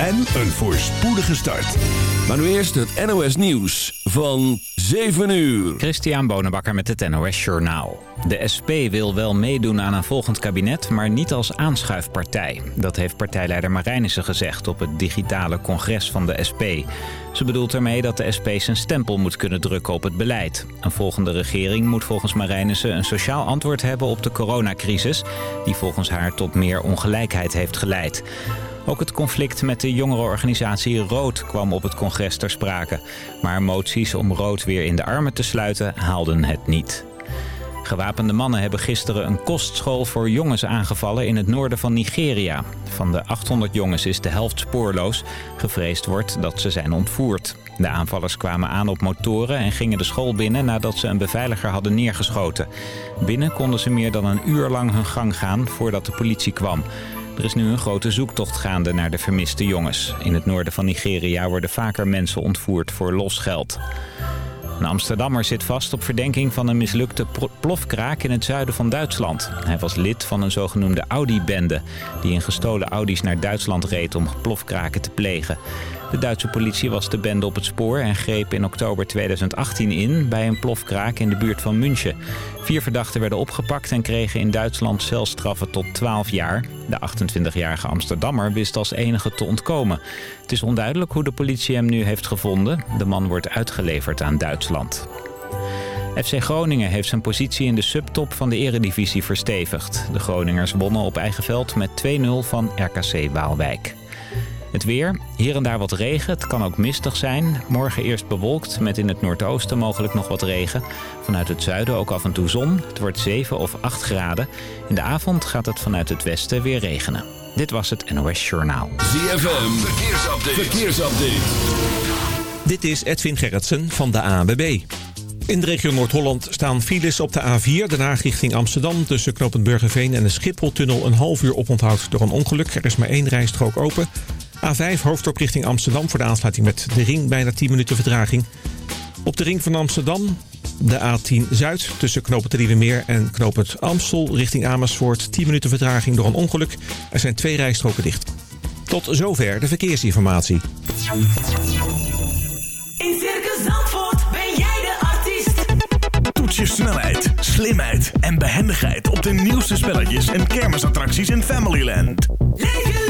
en een voorspoedige start. Maar nu eerst het NOS Nieuws van 7 uur. Christian Bonenbakker met het NOS Journaal. De SP wil wel meedoen aan een volgend kabinet, maar niet als aanschuifpartij. Dat heeft partijleider Marijnissen gezegd op het digitale congres van de SP. Ze bedoelt ermee dat de SP zijn stempel moet kunnen drukken op het beleid. Een volgende regering moet volgens Marijnissen een sociaal antwoord hebben op de coronacrisis... die volgens haar tot meer ongelijkheid heeft geleid. Ook het conflict met de jongerenorganisatie Rood kwam op het congres ter sprake. Maar moties om Rood weer in de armen te sluiten haalden het niet. Gewapende mannen hebben gisteren een kostschool voor jongens aangevallen in het noorden van Nigeria. Van de 800 jongens is de helft spoorloos. Gevreesd wordt dat ze zijn ontvoerd. De aanvallers kwamen aan op motoren en gingen de school binnen nadat ze een beveiliger hadden neergeschoten. Binnen konden ze meer dan een uur lang hun gang gaan voordat de politie kwam. Er is nu een grote zoektocht gaande naar de vermiste jongens. In het noorden van Nigeria worden vaker mensen ontvoerd voor losgeld. Een Amsterdammer zit vast op verdenking van een mislukte plofkraak in het zuiden van Duitsland. Hij was lid van een zogenoemde Audi-bende... die in gestolen Audi's naar Duitsland reed om plofkraken te plegen. De Duitse politie was de bende op het spoor en greep in oktober 2018 in bij een plofkraak in de buurt van München. Vier verdachten werden opgepakt en kregen in Duitsland celstraffen tot 12 jaar. De 28-jarige Amsterdammer wist als enige te ontkomen. Het is onduidelijk hoe de politie hem nu heeft gevonden. De man wordt uitgeleverd aan Duitsland. FC Groningen heeft zijn positie in de subtop van de eredivisie verstevigd. De Groningers wonnen op eigen veld met 2-0 van RKC Waalwijk. Het weer, hier en daar wat regen. Het kan ook mistig zijn. Morgen eerst bewolkt met in het noordoosten mogelijk nog wat regen. Vanuit het zuiden ook af en toe zon. Het wordt 7 of 8 graden. In de avond gaat het vanuit het westen weer regenen. Dit was het NOS Journaal. ZFM, verkeersupdate. verkeersupdate. Dit is Edwin Gerritsen van de ANWB. In de regio Noord-Holland staan files op de A4, Den Haag richting Amsterdam... tussen knooppunt Burgerveen en de Schipholtunnel een half uur oponthoud door een ongeluk. Er is maar één rijstrook open. A5 hoofddorp richting Amsterdam voor de aansluiting met de ring. Bijna 10 minuten vertraging. Op de ring van Amsterdam de A10 Zuid tussen knooppunt Meer en knooppunt Amstel richting Amersfoort. 10 minuten vertraging door een ongeluk. Er zijn twee rijstroken dicht. Tot zover de verkeersinformatie. In Circus Zandvoort ben jij de artiest. Toets je snelheid, slimheid en behendigheid op de nieuwste spelletjes en kermisattracties in Familyland. Leef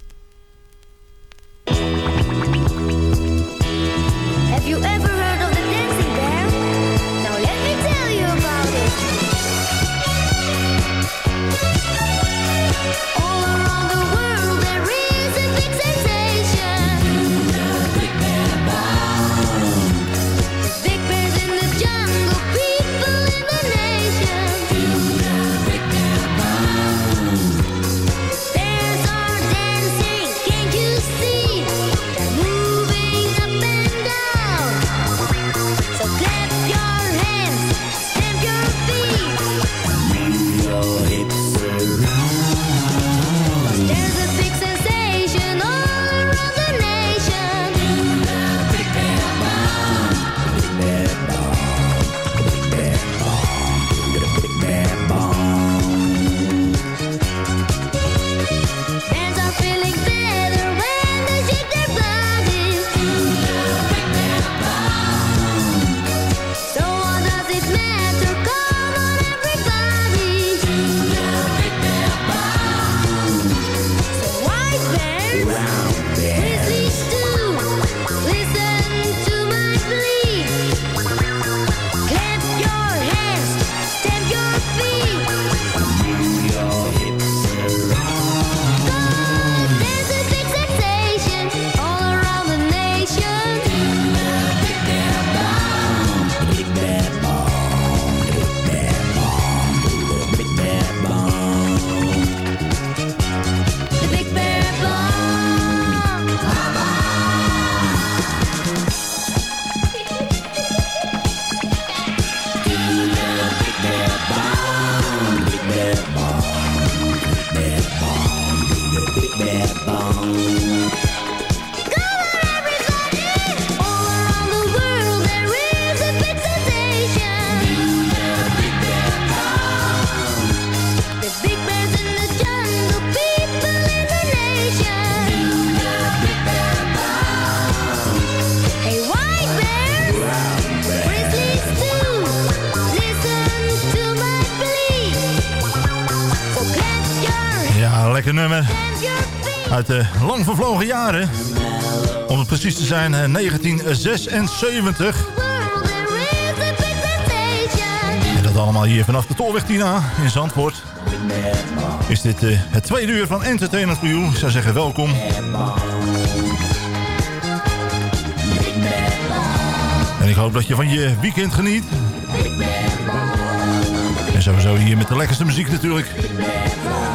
Uit de lang vervlogen jaren. Om het precies te zijn, eh, 1976. En dat allemaal hier vanaf de Tolweg Tina in Zandvoort. Is dit eh, het tweede uur van Entertainment for You. Ik zou zeggen welkom. En ik hoop dat je van je weekend geniet. En sowieso hier met de lekkerste muziek natuurlijk.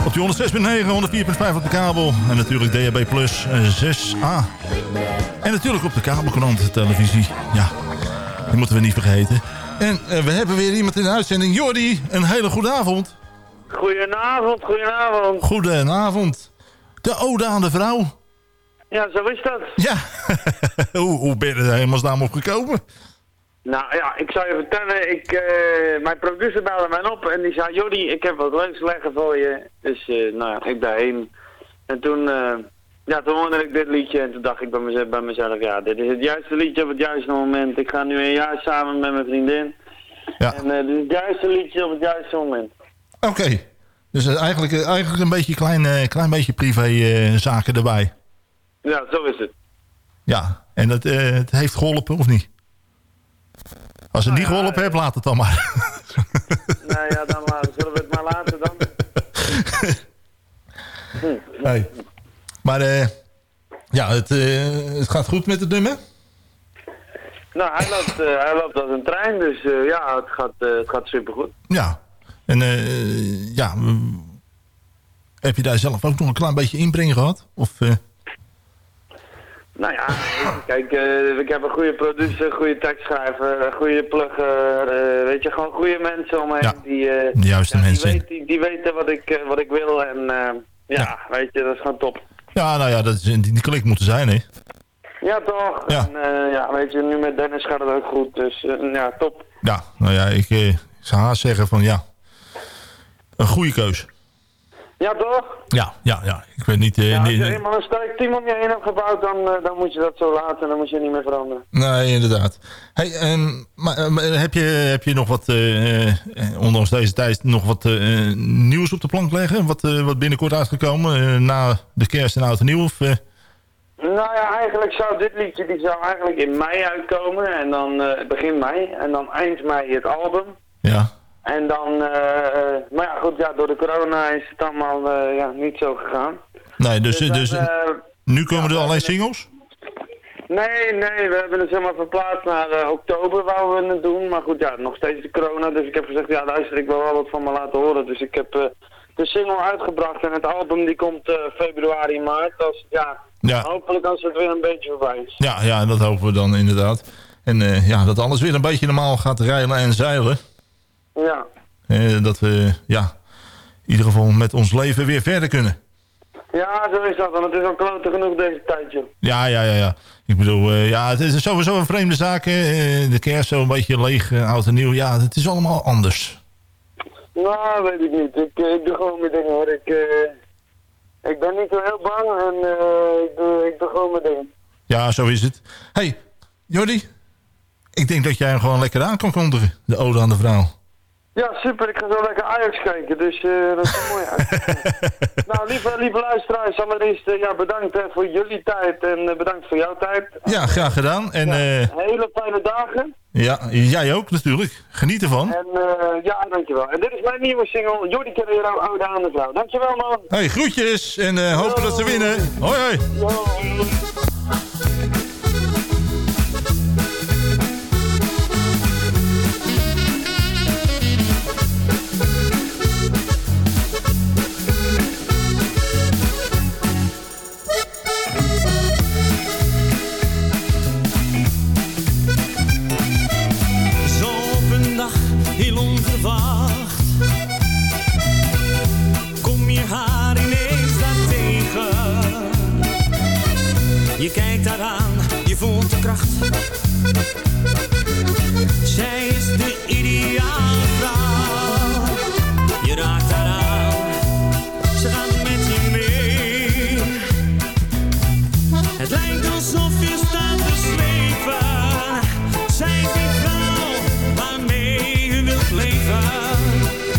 Op die 106.9, 104.5 op de kabel. En natuurlijk DHB Plus eh, 6A. En natuurlijk op de kabelkrant televisie. Ja, die moeten we niet vergeten. En eh, we hebben weer iemand in de uitzending. Jordi, een hele goede avond. Goedenavond, goedenavond. Goedenavond. De ode aan de vrouw. Ja, zo is dat. Ja, hoe, hoe ben je er helemaal op gekomen? Nou ja, ik zou je vertellen, ik, eh, mijn producer belde mij op en die zei, Jordi, ik heb wat leuks leggen voor je. Dus eh, nou ja, ik daarheen. En toen, eh, ja, toen hoorde ik dit liedje en toen dacht ik bij mezelf, bij mezelf, ja, dit is het juiste liedje op het juiste moment. Ik ga nu een jaar samen met mijn vriendin. Ja. En dit is het juiste liedje op het juiste moment. Oké. Dus eigenlijk, eigenlijk een beetje klein, klein beetje privé zaken erbij. Ja, zo is het. Ja, en eh, het heeft geholpen of niet? Als het niet geholpen heeft, laat het dan maar. nou ja, dan laten, zullen we het maar laten dan. nee. Maar eh, ja, het, eh, het gaat goed met het nummer? Nou, hij loopt, eh, hij loopt als een trein, dus eh, ja, het gaat, eh, het gaat supergoed. Ja. En eh, ja, mm, heb je daar zelf ook nog een klein beetje inbreng gehad? Of, eh, Nou ja, kijk, eh, ik heb een goede producer, een goede tekstschrijver, een goede plugger, eh, weet je, gewoon goede mensen om me heen. Ja, die, eh, de juiste ja, die mensen. weet- Die, die weten wat ik, wat ik wil en ja, Ja. weet je, dat is gewoon top. ja, nou ja, dat is, die, die klik moeten zijn, hè? Ja, toch? Ja. En ja, weet je, nu met Dennis gaat het ook goed, dus ja, top. Ja, nou ja, ik, ik zou haast zeggen van ja, een goede keus. Ja, toch? Ja, ja, ja. Ik weet niet... eh, Ja, als je nee, eenmaal een sterk team om je heen hebt gebouwd, dan, eh, dan moet je dat zo laten en dan moet je niet meer veranderen. nee, inderdaad. Hey, ehm, maar, eh, maar heb, je, heb je nog wat, eh, eh, ondanks deze tijd, nog wat eh, nieuws op de plank leggen? Wat, eh, wat binnenkort uitgekomen eh, na de kerst en oud en nieuw? Of, eh, Nou ja, eigenlijk zou dit liedje, die zou eigenlijk in mei uitkomen en dan eh, begin mei en dan eind mei het album. ja, En dan, eh, eh, maar ja goed, ja, door de corona is het allemaal eh, ja, niet zo gegaan. nee, dus, Dus, dus hebben, nu komen ja, er alleen singles? nee, nee, we hebben het zeg maar verplaatst naar eh, oktober wouden we het doen. Maar goed, ja, nog steeds de corona. Dus ik heb gezegd, ja luister, ik wil wel wat van me laten horen. Dus ik heb eh, de single uitgebracht en het album die komt eh, februari, maart. Als, ja, Ja. hopelijk als het weer een beetje voorbij is. Ja, ja, dat hopen we dan inderdaad. En eh, ja, dat alles weer een beetje normaal gaat rijden en zeilen. Ja. Eh, dat we, ja, in ieder geval met ons leven weer verder kunnen. Ja, zo is dat. Want het is al klote genoeg deze tijdje. Ja, ja, ja, ja. Ik bedoel, eh, ja, het is sowieso een vreemde zaak. hè. Eh, de kerst zo een beetje leeg, oud en nieuw. Ja, het is allemaal anders. Nou, weet ik niet. Ik, ik doe gewoon mijn dingen hoor. Ik, ik ben niet zo heel bang en ik, doe, ik doe gewoon mijn dingen. Ja, zo is het. hey, Jordi. Ik denk dat jij hem gewoon lekker aan kan kondigen. De ode aan de vrouw. Ja, super. Ik ga zo lekker Ajax kijken, dus eh, dat is mooi uit. nou, lieve, lieve luisteraars, allereerst eh, ja, bedankt eh, voor jullie tijd en eh, bedankt voor jouw tijd. Ja, graag gedaan. En Hele fijne dagen. ja, jij ook natuurlijk. Geniet ervan. En ja, dankjewel. En dit is mijn nieuwe single, Jordi Carrero, Oude aan. Dankjewel man. Hey, groetjes en hopen dat ze winnen. Hoi, hoi. Yo. Je kijkt haar aan, je voelt de kracht Zij is de ideale vrouw Je raakt haar ze gaat met je mee Het lijkt alsof je staat te zweven. Zij is die vrouw waarmee je wilt leven.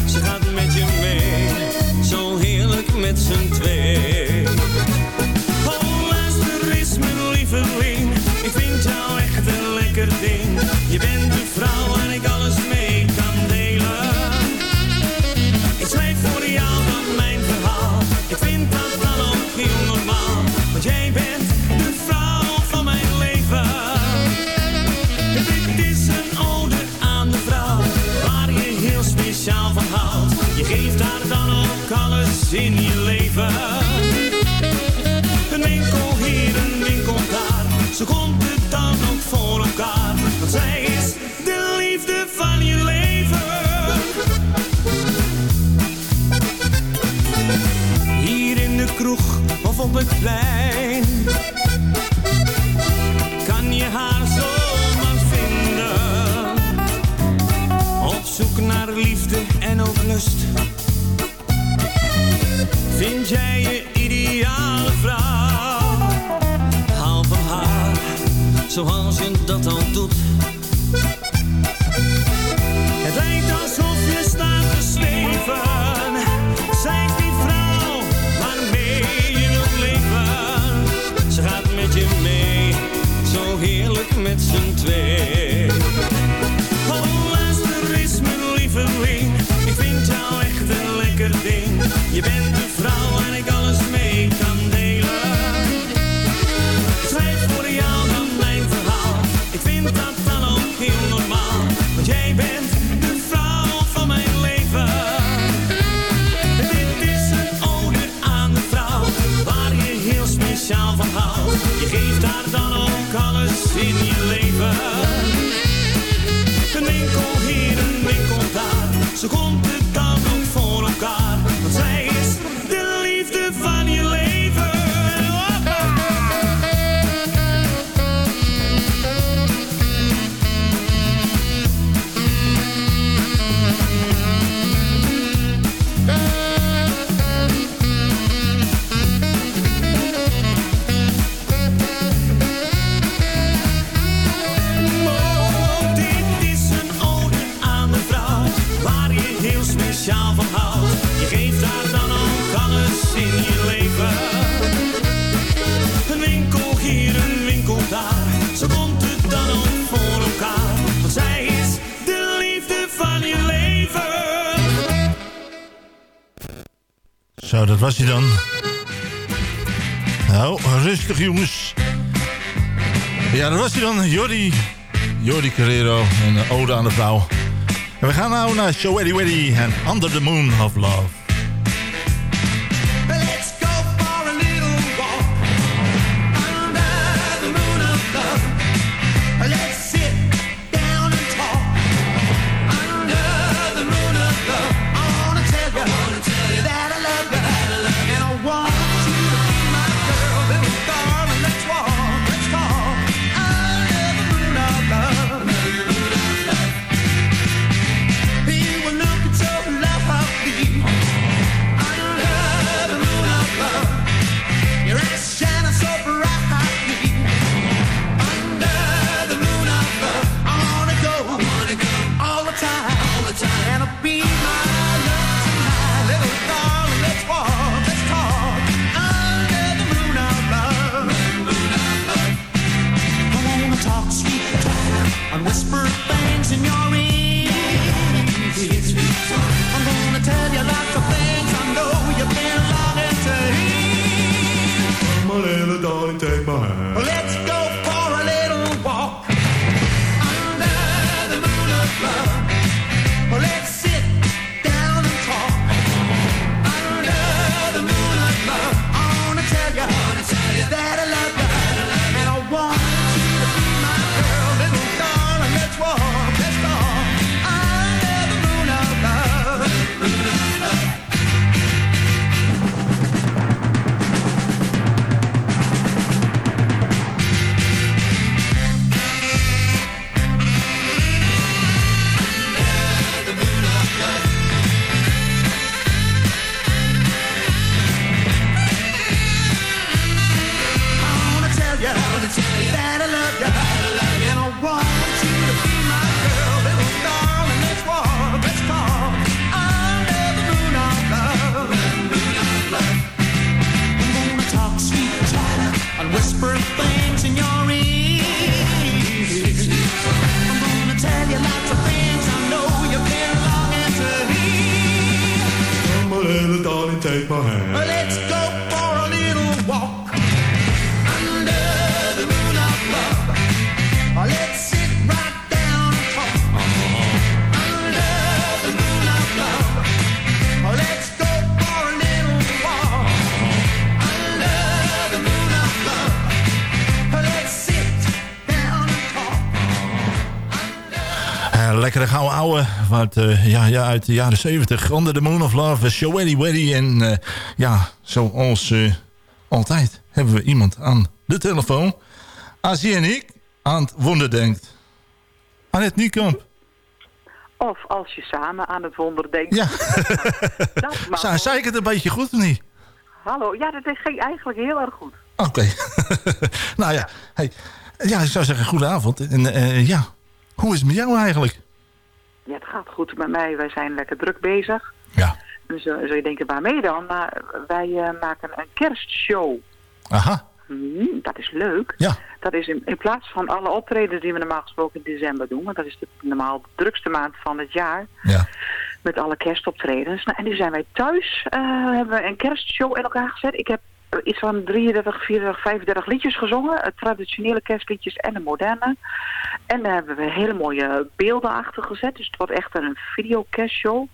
Ze gaat met je mee, zo heerlijk met z'n twee. in je leven. Een winkel hier, een winkel daar, ze komt het dan ook voor elkaar. Want zij is de liefde van je leven. Hier in de kroeg of op het plein. Kan je haar zomaar vinden. Op zoek naar liefde en ook lust 是黄轩。jongens. Ja, dat was hij dan, Jordi. Jordi Carrero en eh, Ode aan de Vrouw. En we gaan nou naar Show Eddie Weddy en Under the Moon of Love. Eh, lekkere gouden ouwe uit, eh, ja, ja, uit de jaren 70. Under the Moon of Love, Shawelly Weddy. En eh, ja, zoals eh, altijd hebben we iemand aan de telefoon. Azie en ik aan het wonder denkt. Annette Niekamp. Of als je samen aan het wonder denkt. Ja. Dat Zei, ik het een beetje goed of niet? Hallo, ja, dat ging eigenlijk heel erg goed. Oké. nou ja, hey, ja, ik zou zeggen goedenavond. En eh, ja, hoe is het met jou eigenlijk? Ja, het gaat goed met mij. Wij zijn lekker druk bezig. Ja. Dus uh, zou je denken, waarmee dan? Maar wij eh, maken een kerstshow. Aha. Hmm, dat is leuk. Ja. Dat is in, in plaats van alle optredens die we normaal gesproken in december doen. Want dat is de, normaal de drukste maand van het jaar. Ja. Met alle kerstoptredens. Nou, en nu zijn wij thuis. eh, hebben we een kerstshow in elkaar gezet. Ik heb eh, iets van 33, 34, 35 liedjes gezongen. Eh, traditionele kerstliedjes en de moderne. En daar hebben we hele mooie beelden achter gezet. Dus het wordt echt een videokerstshow.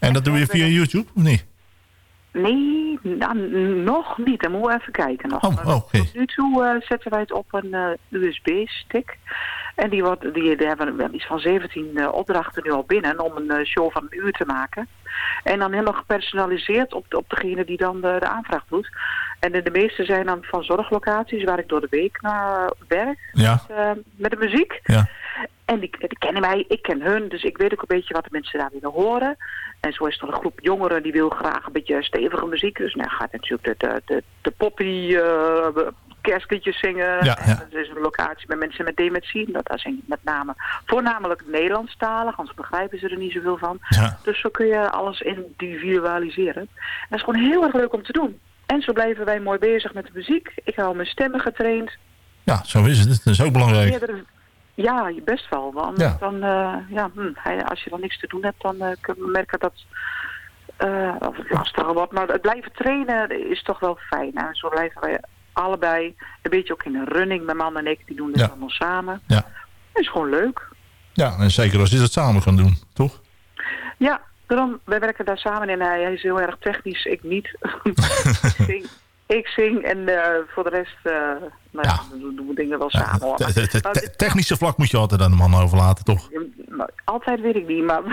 En dat doe je via YouTube of niet? Nee, nou, nog niet. Dan moeten we even kijken nog. Oh. Tot nu toe eh, zetten wij het op een eh, USB-stick. En die, wordt, die, die hebben we hebben iets van 17 eh, opdrachten nu al binnen om een show van een uur te maken. En dan helemaal gepersonaliseerd op, op degene die dan de, de aanvraag doet. En de, de meeste zijn dan van zorglocaties waar ik door de week naar werk Ja. met, met de muziek. Ja. En die, die kennen mij, ik ken hun, dus ik weet ook een beetje wat de mensen daar willen horen. En zo is er een groep jongeren die wil graag een beetje stevige muziek. Dus nou gaat natuurlijk de, de, de, de poppy eh, kerstliedjes zingen. Ja, Er is een locatie met mensen met dementie. Dat, daar zing ik met name voornamelijk Nederlandstalig, anders begrijpen ze er niet zoveel van. Ja. Dus zo kun je alles individualiseren. En dat is gewoon heel erg leuk om te doen. En zo blijven wij mooi bezig met de muziek. Ik hou mijn stemmen getraind. Ja, zo is het. Dat is ook belangrijk. Meerdere- ja, best wel. Want Ja. dan, eh, ja, hm, als je dan niks te doen hebt, dan eh, kun je merken dat eh, of het lastiger wordt. Maar het blijven trainen is toch wel fijn. En zo blijven wij allebei een beetje ook in een running. Mijn man en ik, die doen dit Ja. allemaal samen. Ja. Dat is gewoon leuk. Ja, en zeker als je dat samen kan doen, toch? Ja, daarom, wij werken daar samen in. Hij, hij is heel erg technisch, ik niet. ik, zing, en eh, voor de rest eh, nou, ja. doen we dingen wel samen. hoor. Te- technische vlak moet je altijd aan de man overlaten, toch? Nou, Altijd weet ik niet, maar...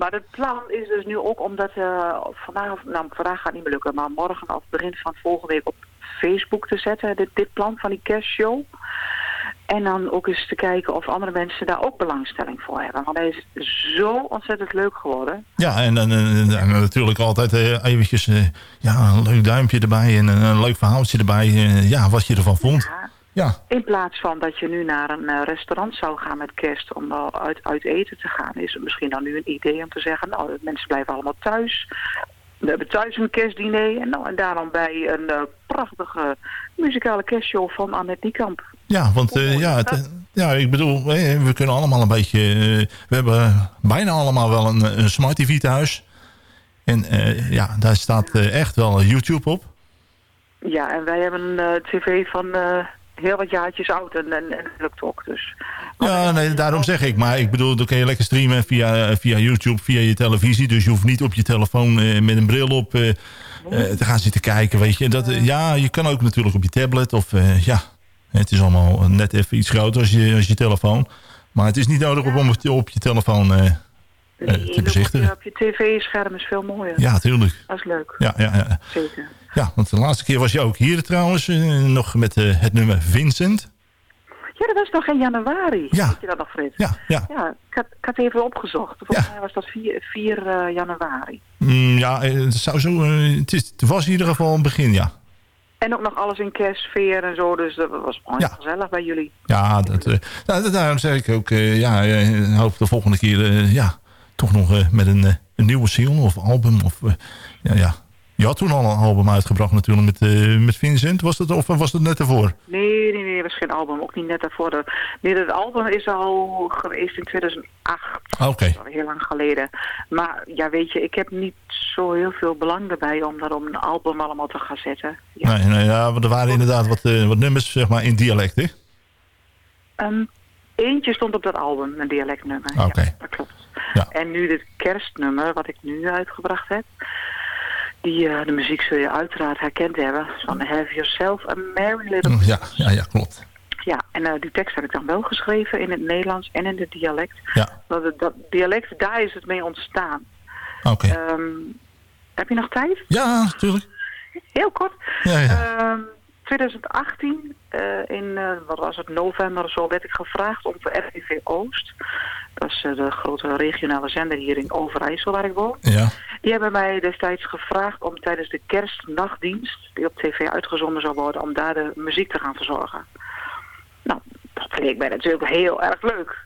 maar het plan is dus nu ook omdat eh, vandaag, nou vandaag gaat niet meer lukken, maar morgen of begin van volgende week op Facebook te zetten, dit, dit plan van die kerstshow. En dan ook eens te kijken of andere mensen daar ook belangstelling voor hebben. Want hij is zo ontzettend leuk geworden. Ja, en, en, en- en natuurlijk altijd eh, eventjes eh, ja, een leuk duimpje erbij en een, een leuk verhaaltje erbij. eh, ja, wat je ervan vond. Ja, In plaats van dat je nu naar een eh, restaurant zou gaan met kerst om uit, uit eten te gaan, is het misschien dan nu een idee om te zeggen, nou, mensen blijven allemaal thuis. We hebben thuis een kerstdiner en, nou, en daarom bij een eh, prachtige muzikale kerstshow van Annette Niekamp. Ja want eh, ja, het, ja, ik bedoel, eh, we kunnen allemaal een beetje... eh, we hebben bijna allemaal wel een, een smart TV thuis. En eh, ja, daar staat eh, echt wel YouTube op. Ja, en wij hebben een eh, tv van eh, heel wat jaartjes oud en, en, en lukt ook. Dus Ja, nee, daarom zeg ik. Maar ik bedoel, dan kun je lekker streamen via, eh, via YouTube, via je televisie. Dus je hoeft niet op je telefoon eh, met een bril op eh, eh, te gaan zitten kijken, weet je. Dat, eh, ja, je kan ook natuurlijk op je tablet of eh, ja. Het is allemaal net even iets groter als je, als je telefoon. Maar het is niet nodig om op je, op je telefoon eh, te bezichtigen. op je tv-scherm is veel mooier. Ja, tuurlijk. Dat is leuk. Ja, ja, ja. Zeker. ja, want de laatste keer was je ook hier trouwens. eh, nog met het nummer Vincent. Ja, dat was nog in januari. Ja. Weet je dat nog, Frits? Ja, ja. Ja, ik had, ik had even opgezocht. Volgens mij was dat 4, 4 eh, januari. Mm, ja, het, zou zo, het, is, het was in ieder geval een begin, ja. En ook nog alles in kerstsfeer en zo. Dus dat was gewoon Ja. gezellig bij jullie. Ja, dat, eh, nou, daarom zeg ik ook, eh, ja, eh, hoop de volgende keer, ja, toch nog met een, een nieuwe single of album. Of, ja, ja. Je had toen al een album uitgebracht natuurlijk met, eh, met Vincent, was dat, of was dat net ervoor? Nee, nee, nee, was geen album. Ook niet net daarvoor. Nee, dat album is al geweest in Ah, Oké. Dat is al heel lang geleden. Maar ja, weet je, ik heb niet zo heel veel belang erbij om daar op een album allemaal te gaan zetten. Ja. Nee, nee, ja, er waren inderdaad wat, eh, wat nummers zeg maar, in dialect, hè? Ehm, eentje stond op dat album, een dialectnummer. Ah, Oké. Ja, dat klopt. Ja. En nu dit kerstnummer, wat ik nu uitgebracht heb, die, eh, de muziek zul je uiteraard herkend hebben. Van Have Yourself a Merry Little Ja, ja, ja, klopt. Ja, en eh, die tekst heb ik dan wel geschreven in het Nederlands en in het dialect. Ja. Het, dat dialect, daar is het mee ontstaan. Oké. Ehm, heb je nog tijd? Ja, natuurlijk. Heel kort. Ja, ja. Ehm, 2018, eh, in wat was het, november of zo, werd ik gevraagd om voor RTV Oost. Dat is eh, de grote regionale zender hier in Overijssel waar ik woon. Ja. Die hebben mij destijds gevraagd om tijdens de kerstnachtdienst, die op tv uitgezonden zou worden, om daar de muziek te gaan verzorgen. Nou, dat leek mij natuurlijk heel erg leuk.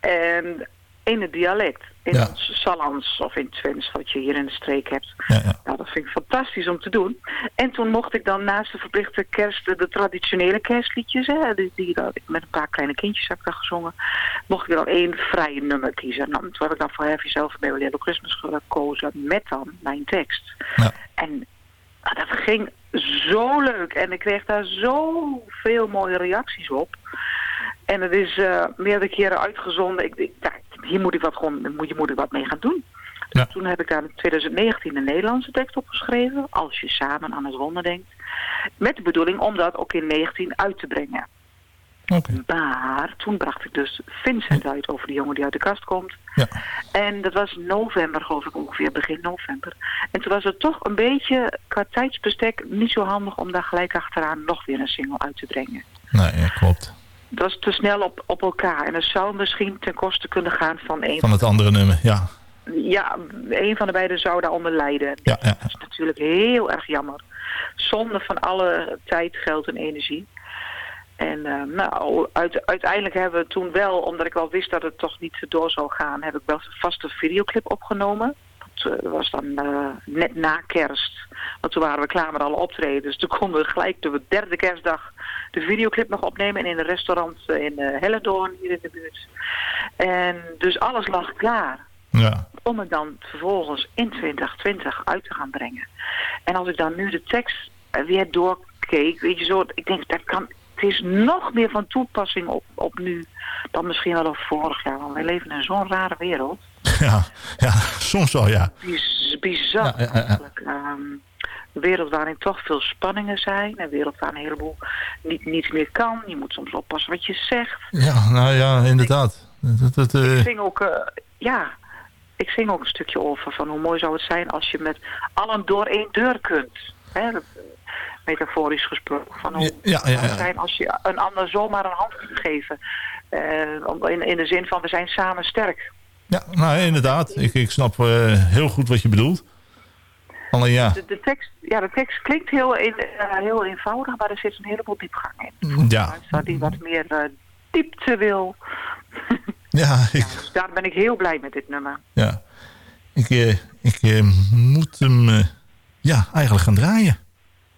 En in het dialect, in Ja. ons Sallands of in Twents, wat je hier in de streek hebt. Ja, ja. Nou, dat vind ik fantastisch om te doen. En toen mocht ik dan naast de verplichte kerst, de traditionele kerstliedjes, hè, die, die met een paar kleine kindjes heb ik daar gezongen, mocht ik dan één vrije nummer kiezen. Nou, toen heb ik dan voor Have Yourself a Merry Little Christmas gekozen met dan mijn tekst. Ja. En nou, dat ging zo leuk en ik kreeg daar zoveel mooie reacties op. En het is eh, meerdere keren uitgezonden. Ik, ik, ja, hier moet ik wat gewoon, moet, je moet ik wat mee gaan doen. Dus Ja. toen heb ik daar in 2019 een Nederlandse tekst op geschreven. Als je samen aan het wonder denkt. Met de bedoeling om dat ook in 19 uit te brengen. Oké. Maar toen bracht ik dus Vincent uit over de jongen die uit de kast komt. Ja. En dat was november, geloof ik, ongeveer begin november. En toen was het toch een beetje qua tijdsbestek niet zo handig om daar gelijk achteraan nog weer een single uit te brengen. Nee, ja, klopt. Dat was te snel op, op elkaar. En dat zou misschien ten koste kunnen gaan van een Van het andere nummer, ja. ja, een van de beiden zou daaronder lijden. Ja, ja. Dat is natuurlijk heel erg jammer. Zonde van alle tijd, geld en energie. En eh, nou, uit- uiteindelijk hebben we toen wel, omdat ik wel wist dat het toch niet door zou gaan, heb ik wel vast een videoclip opgenomen. Dat eh, was dan eh, net na kerst. Want toen waren we klaar met alle optredens. Dus toen konden we gelijk de derde kerstdag de videoclip nog opnemen. En in een restaurant eh, in Hellendoorn, hier in de buurt. En dus alles lag klaar Ja. om het dan vervolgens in 2020 uit te gaan brengen. En als ik dan nu de tekst weer doorkeek, weet je zo, ik denk dat kan, het is nog meer van toepassing op, op nu dan misschien wel op vorig jaar. Want wij leven in zo'n rare wereld. Ja, ja, soms wel, ja. Biz- bizar Ja, ja, ja, ja. eigenlijk. Ehm, een wereld waarin toch veel spanningen zijn. Een wereld waar een heleboel niet, niet meer kan. Je moet soms oppassen wat je zegt. Ja, nou ja, inderdaad. Dat, dat, eh, Ik zing ook, eh, ja, ik zing ook een stukje over van hoe mooi zou het zijn als je met allen door één deur kunt. Hè, dat, eh, metaforisch gesproken. Van hoe Ja, ja, ja, zou het zijn als je een ander zomaar een hand kunt geven. Eh, in, in de zin van we zijn samen sterk. Ja, nou inderdaad. Ik, ik snap eh, heel goed wat je bedoelt. Alleen ja, De, de, tekst, ja, de tekst klinkt heel, een- eh, heel eenvoudig, maar er zit een heleboel diepgang in. ja, Dat die wat meer eh, diepte wil. ja, ik, Dus daar ben ik heel blij met dit nummer. ja. ik, eh, ik eh, moet hem eh, ja, eigenlijk gaan draaien.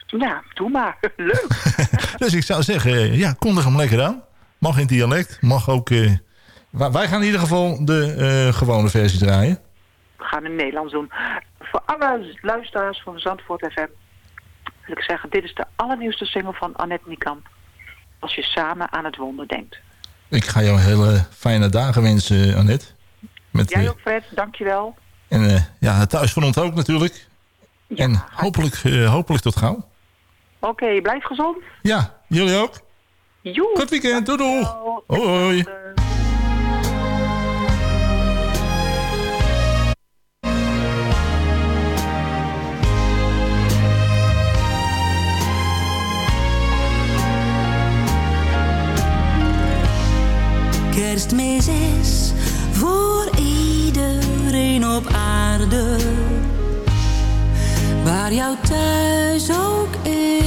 Ja, doe maar. Leuk. Dus ik zou zeggen, ja, kondig hem lekker aan. Mag in dialect, mag ook... wij gaan in ieder geval de eh, gewone versie draaien. We gaan in Nederlands doen. Voor alle luisteraars van Zandvoort FM wil ik zeggen, dit is de allernieuwste single van Annette Niekamp. Als je samen aan het wonder denkt. Ik ga jou hele fijne dagen wensen, Annette. Met, Jij eh, ook Fred, dankjewel. en eh, ja, thuis van ons ook natuurlijk. en hopelijk, hopelijk tot gauw. Oké, blijf gezond. Ja, jullie ook. Goed weekend, doei doei. Hoi hoi. Kerstmis is voor iedereen op aarde. Waar jouw thuis ook is.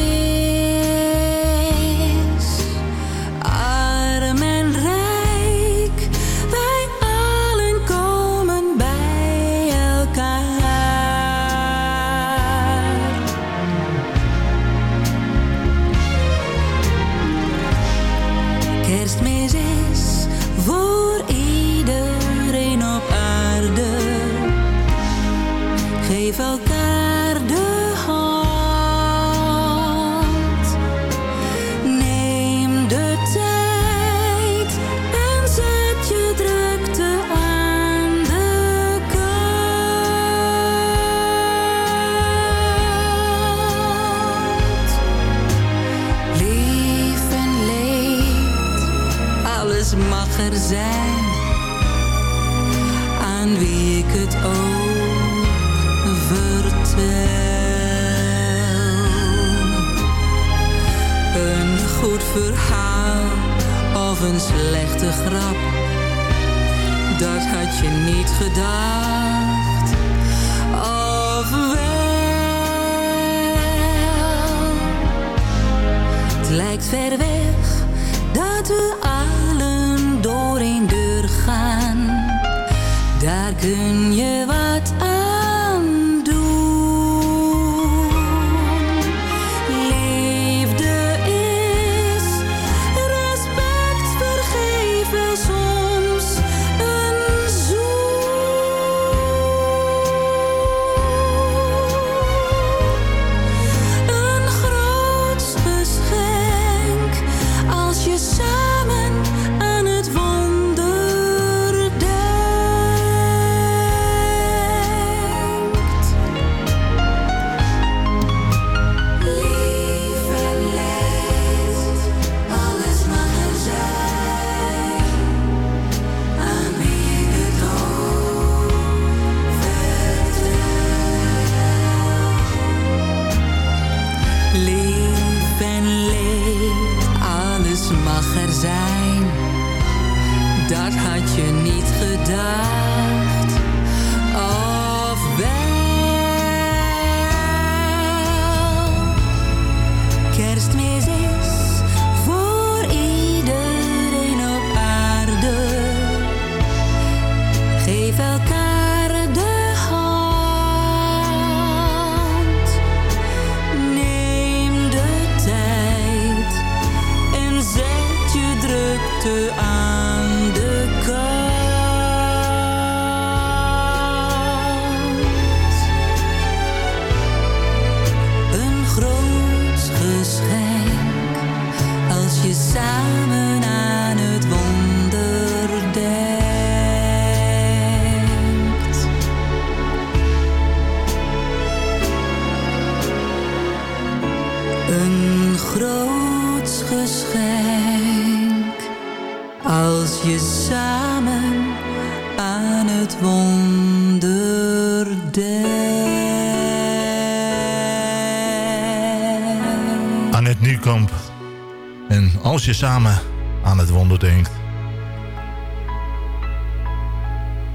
als je samen aan het wonder denkt.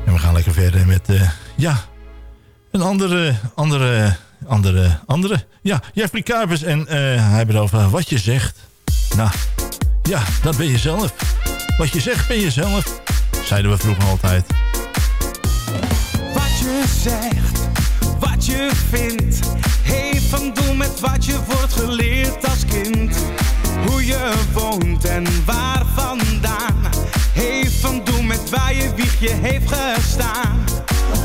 En we gaan lekker verder met, eh, ja, een andere, andere, andere, andere. Ja, Jeffrey Kuipers en uh, hij bedoelt over wat je zegt. Nou, ja, dat ben je zelf. Wat je zegt ben je zelf, zeiden we vroeger altijd. Wat je zegt, wat je vindt, heeft van doen met wat je heeft gestaan.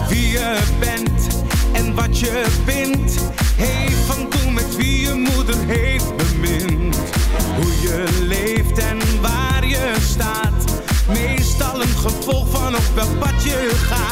Wie je bent en wat je vindt. Heeft van toen met wie je moeder heeft bemind. Hoe je leeft en waar je staat. Meestal een gevolg van op welk pad je gaat.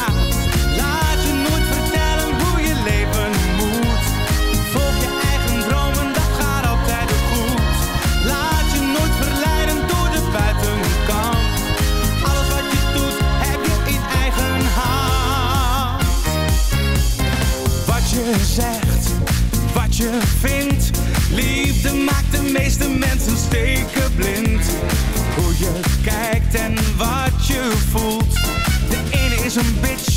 bitch.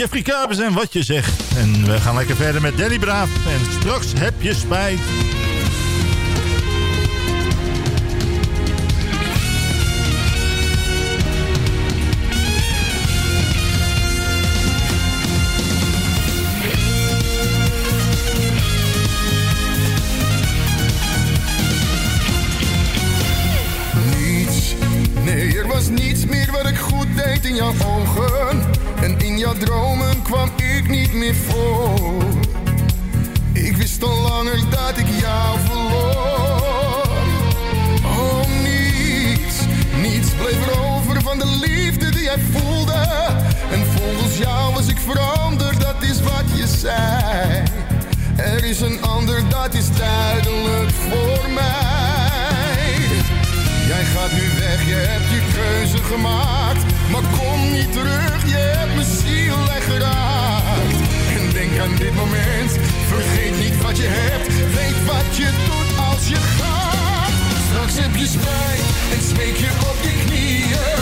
Jeffrey Kapers en wat je zegt. En we gaan lekker verder met Danny Braaf. En straks heb je spijt. Weet wat je doet als je gaat. Straks heb je spijt en smeek je op je knieën.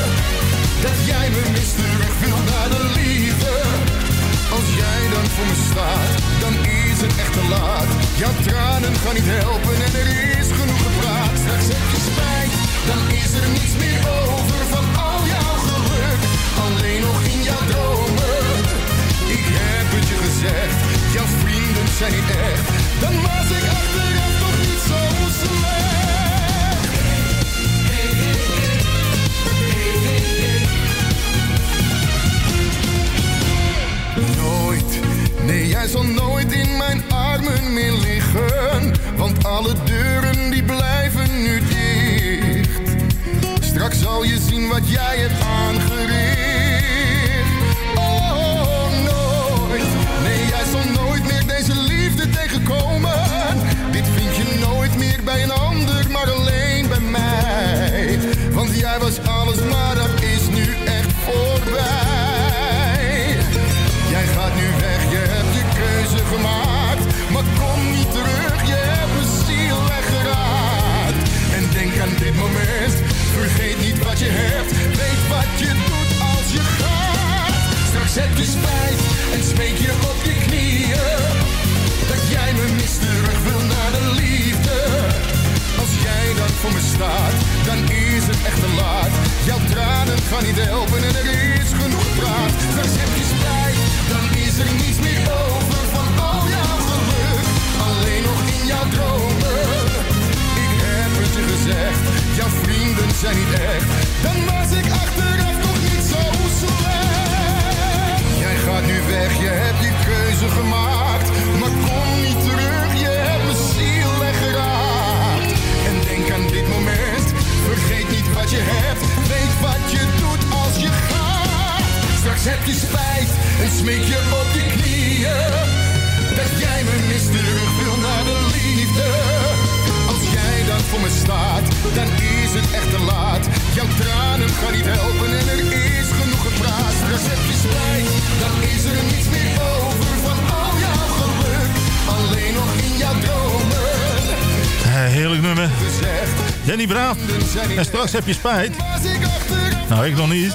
Dat jij me mist, terug wil naar de liefde. Als jij dan voor me staat, dan is het echt te laat. Jouw tranen gaan niet helpen en er is genoeg gepraat. Straks heb je spijt, dan is er niets meer over van al jouw geluk. Alleen nog in jouw dromen. Ik heb het je gezegd, jouw vrienden zijn niet echt. Dan was ik achteraf toch niet zo slecht. Nooit, nee jij zal nooit in mijn armen meer liggen. Want alle deuren die blijven nu dicht. Straks zal je zien wat jij hebt aangericht Weet wat je doet als je gaat. Straks heb je spijt en smeek je op je knieën. Dat jij me mist, terug wil naar de liefde. Als jij dan voor me staat, dan is het echt te laat. Jouw tranen gaan niet helpen en er is genoeg gepraat. Straks heb je spijt, dan is er niets meer over van al jouw geluk. Alleen nog in jouw dromen. Ik heb het je gezegd, jouw vrienden zijn niet echt. Dan was ik achteraf toch niet zo slecht. Jij gaat nu weg, je hebt je keuze gemaakt. Maar kom Danny Braaf. En straks heb je spijt. Nou, ik nog niet.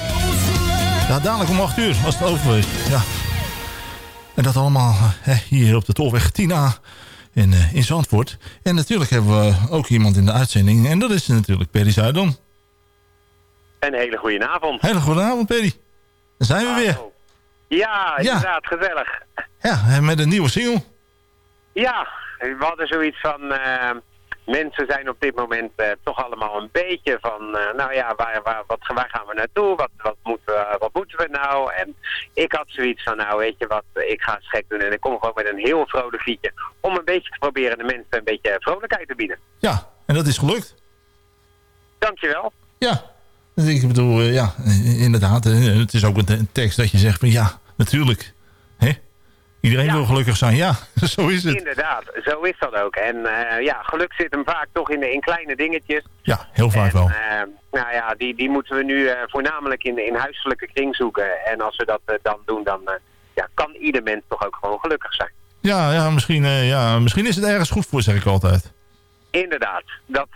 Ja, dadelijk om 8 uur was het over geweest. Ja. En dat allemaal eh, hier op de Tolweg 10A in, eh, in Zandvoort. En natuurlijk hebben we ook iemand in de uitzending. En dat is natuurlijk Perry Zuidam. Een hele goede avond. Hele goede avond, Perry. Daar zijn we weer. Ja, inderdaad, gezellig. Ja, en met een nieuwe single. Ja, we hadden zoiets van... eh, mensen zijn op dit moment eh, toch allemaal een beetje van, eh, nou ja, waar, waar, wat, waar gaan we naartoe? Wat, wat, moeten we, wat moeten we nou? En ik had zoiets van, nou weet je wat, ik ga eens gek doen en ik kom gewoon met een heel vrolijk liedje. Om een beetje te proberen de mensen een beetje vrolijkheid te bieden. Ja, en dat is gelukt. Dankjewel. Ja, dus ik bedoel, eh, ja, inderdaad. het is ook een, een tekst dat je zegt van ja, natuurlijk. Hè? Iedereen wil gelukkig zijn, ja, zo is het. Inderdaad, zo is dat ook. En eh, ja, geluk zit hem vaak toch in, de, in kleine dingetjes. Ja, heel vaak wel. Eh, nou ja, die, die moeten we nu eh, voornamelijk in, in huiselijke kring zoeken. En als we dat dan doen, dan ja, kan ieder mens toch ook gewoon gelukkig zijn. Ja, ja, misschien, ja, misschien is het ergens goed voor, zeg ik altijd. Inderdaad, dat,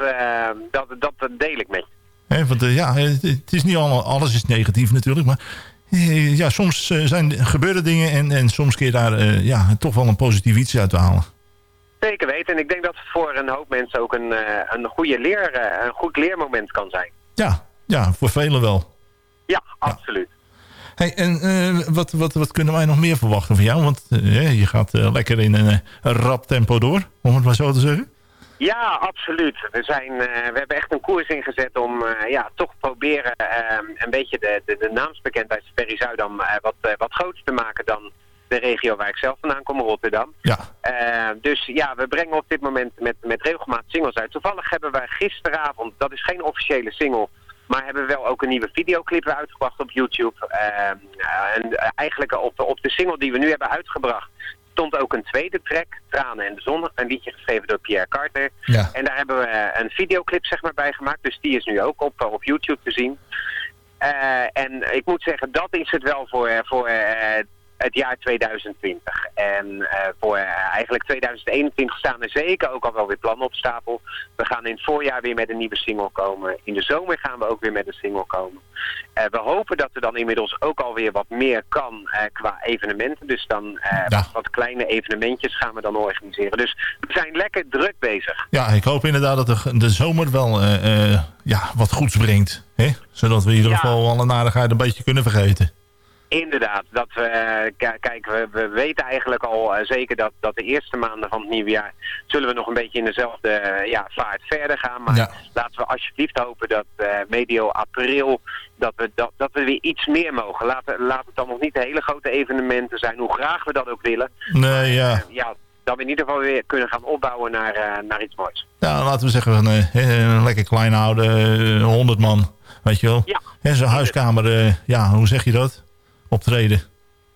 dat, dat deel ik met je. Want ja, het, het is niet allemaal, alles is negatief natuurlijk, maar ja, soms eh, zijn, gebeuren dingen en, en soms kun je daar eh, ja, toch wel een positief iets uit halen. Zeker weten. En ik denk dat het voor een hoop mensen ook een, eh, een, goede leer, eh, een goed leermoment kan zijn. Ja, ja, voor velen wel. Ja, absoluut. Hey, en eh, wat, wat, wat kunnen wij nog meer verwachten van jou? Want eh, je gaat eh, lekker in een, eh, een rap tempo door, om het maar zo te zeggen. Ja, absoluut. We, zijn, eh, we hebben echt een koers ingezet om eh, ja, toch proberen eh, een beetje de, de, de naamsbekendheid van Ferry Zuidam wat, wat groter te maken dan de regio waar ik zelf vandaan kom, Rotterdam. Ja. Dus ja, we brengen op dit moment met, met regelmaat singles uit. Toevallig hebben wij gisteravond, dat is geen officiële single, maar hebben we wel ook een nieuwe videoclip uitgebracht op YouTube. En eigenlijk op op de single die we nu hebben uitgebracht stond ook een tweede track, Tranen en de Zon. Een liedje geschreven door Pierre Carter. Ja. En daar hebben we eh, een videoclip zeg maar, bij gemaakt. Dus die is nu ook op, eh, op YouTube te zien. Eh, en ik moet zeggen, dat is het wel voor, voor het jaar 2020. En eh, voor eh, eigenlijk 2021 staan er zeker ook al wel weer plannen op stapel. We gaan in het voorjaar weer met een nieuwe single komen. In de zomer gaan we ook weer met een single komen. Eh, we hopen dat er dan inmiddels ook alweer wat meer kan qua evenementen. Dus dan wat, kleine evenementjes gaan we dan organiseren. Dus we zijn lekker druk bezig. Ja, ik hoop inderdaad dat de, de zomer wel ja, wat goeds brengt. Hè? Zodat we in ieder Ja. geval alle narigheid een beetje kunnen vergeten. Inderdaad, dat we, eh, kijk, we, we weten eigenlijk al eh, zeker dat, dat de eerste maanden van het nieuwe jaar zullen we nog een beetje in dezelfde eh, ja, vaart verder gaan. Maar Ja. laten we alsjeblieft hopen dat medio april dat we, dat, dat we weer iets meer mogen. Laten, laat het dan nog niet de hele grote evenementen zijn, hoe graag we dat ook willen. Nee, ja. Ja, dat we in ieder geval weer kunnen gaan opbouwen naar, naar iets moois. Ja, laten we zeggen, eh, lekker klein houden, eh, 100 man, weet je wel. Ja. En zo'n huiskamer, ja, hoe zeg je dat? Optreden.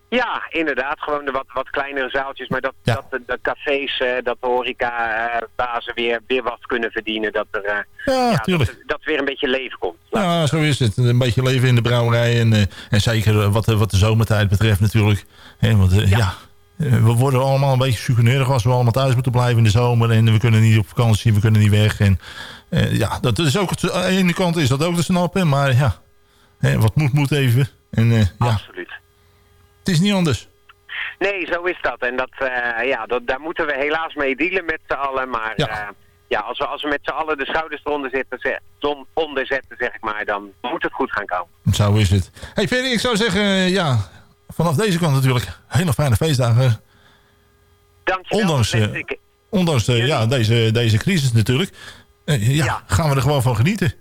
Ja, inderdaad. Gewoon de wat, wat kleinere zaaltjes. Maar dat, Ja. dat de, de cafés, eh, dat de horeca-bazen weer, weer wat kunnen verdienen. Dat er, eh, Ja, dat, er- dat er weer een beetje leven komt. Ja, zo is het. Een beetje leven in de brouwerij. En, eh, en zeker wat, de- wat de zomertijd betreft natuurlijk. Want eh, ja. eh, we worden allemaal een beetje sugeneurig als we allemaal thuis moeten blijven in de zomer. En we kunnen niet op vakantie, we kunnen niet weg. En eh, ja, dat is ook, aan de ene kant is dat ook te snappen. Maar ja, wat moet, moet even. En eh, ja, Absoluut. het is niet anders. Nee, zo is dat. En dat, eh, ja, dat, daar moeten we helaas mee dealen met z'n allen. Maar Ja. ja, ja als, we, als we met z'n allen de schouders eronder zetten, zeg, onder zetten, zeg ik maar, dan moet het goed gaan komen. Zo is het. Hey Ferry, ik zou zeggen, eh, ja, vanaf deze kant natuurlijk hele fijne feestdagen. Dankjewel. Ondanks, eh, Ondanks ja, deze, deze crisis natuurlijk. Eh, ja, gaan we er gewoon van genieten.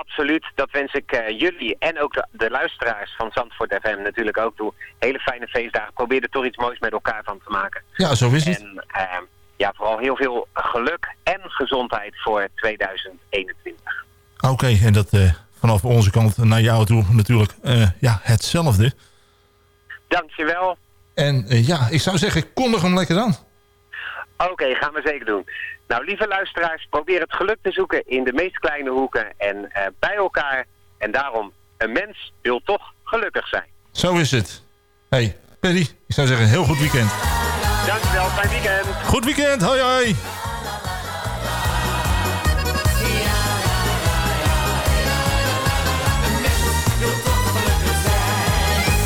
Absoluut, dat wens ik eh, jullie en ook de, de luisteraars van Zandvoort FM natuurlijk ook toe. Hele fijne feestdagen. Probeer er toch iets moois met elkaar van te maken. Ja, zo is het. En eh, ja, vooral heel veel geluk en gezondheid voor 2021. Oké, en dat eh, vanaf onze kant naar jou toe natuurlijk eh, ja, hetzelfde. Dankjewel. En ja, ik zou zeggen, kondig hem lekker aan. Oké, gaan we zeker doen. Nou, lieve luisteraars, probeer het geluk te zoeken in de meest kleine hoeken en eh, bij elkaar. En daarom, een mens wil toch gelukkig zijn. Zo is het. Hey, Perry, ik zou zeggen, heel goed weekend. Dankjewel, fijn weekend. Goed weekend, hoi hoi.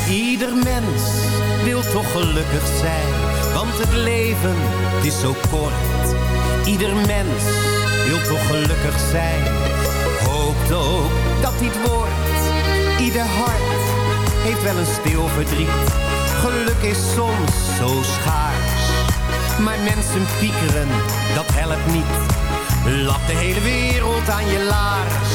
Ieder mens wil toch gelukkig zijn, want het leven is zo kort. Ieder mens wil toch gelukkig zijn, hoopt ook dat dit wordt. Ieder hart heeft wel een stil verdriet, geluk is soms zo schaars. Maar mensen piekeren, dat helpt niet. lap de hele wereld aan je laars.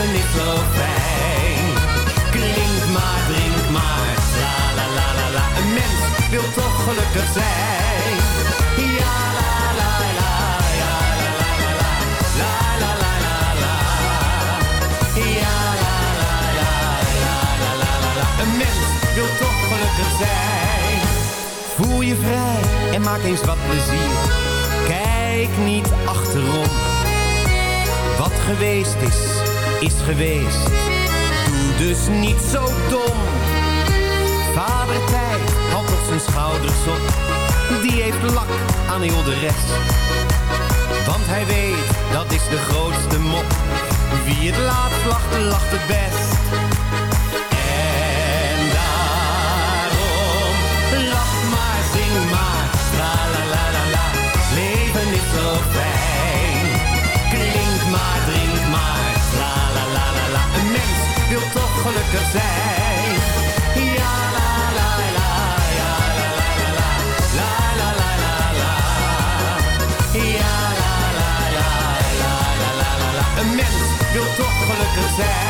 Leven zo fijn. Klink maar, drink maar, la la la la la. Een mens wil toch gelukkig zijn. Ja la la la, la la la la, la la la la la. La la la, la la la la. Een mens wil toch gelukkig zijn. Voel je vrij en maak eens wat plezier. Kijk niet achterom. Wat geweest is, is geweest. Doe dus niet zo dom. Vader tijd haalt op zijn schouders op. Die heeft lak aan heel de rest. Want hij weet, dat is de grootste mop. Wie het laatst lacht, lacht het best. En daarom lach maar, zing maar, la la la la la. Leven is zo fijn. Wil toch gelukkig zijn. Ja la la la, ja la la la la, la la la la. Ja la la, la la la la la. Een mens wil toch gelukkig zijn.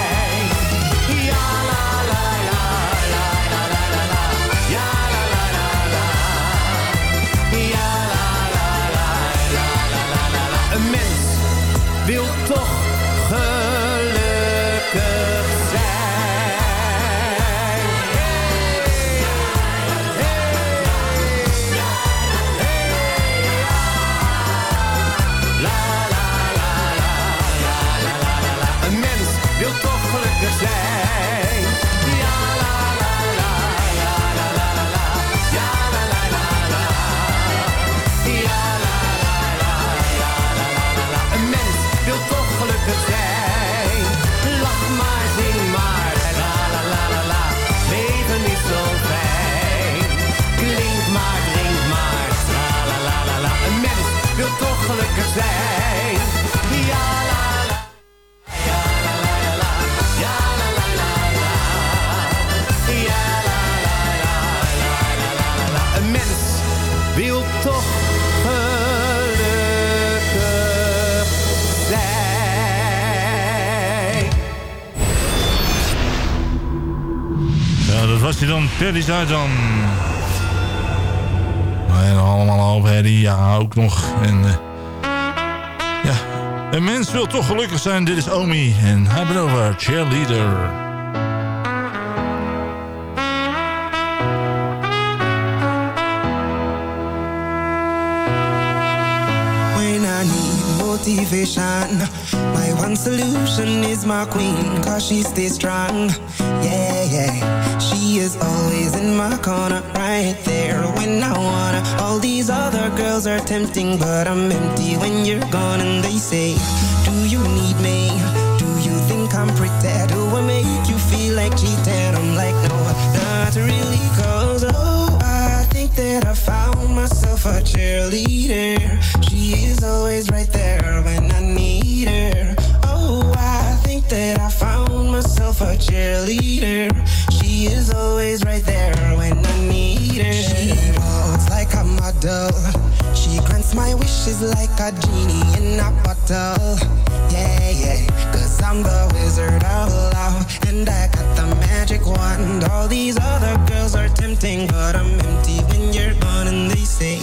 Was hij dan, Perry Zuidan. En allemaal op Harry, ja, ook nog. En eh, ja, een mens wil toch gelukkig zijn. Dit is Omi en het over cheerleader. When I need motivation, my one solution is my queen, cause she stays strong. Yeah, yeah. She is always in my corner, right there when I wanna. All these other girls are tempting, but I'm empty when you're gone. And they say, Do you need me? Do you think I'm pretty? Do I make you feel like cheating? I'm like, No, not really, cause oh, I think that I found myself a cheerleader. She is always right there when I need her. Oh, I think that I found myself a cheerleader. She is always right there when I need her. She walks like a model. She grants my wishes like a genie in a bottle. Yeah, yeah. Cause I'm the wizard of love. And I got the magic wand. All these other girls are tempting, but I'm empty when you're gone. And they say,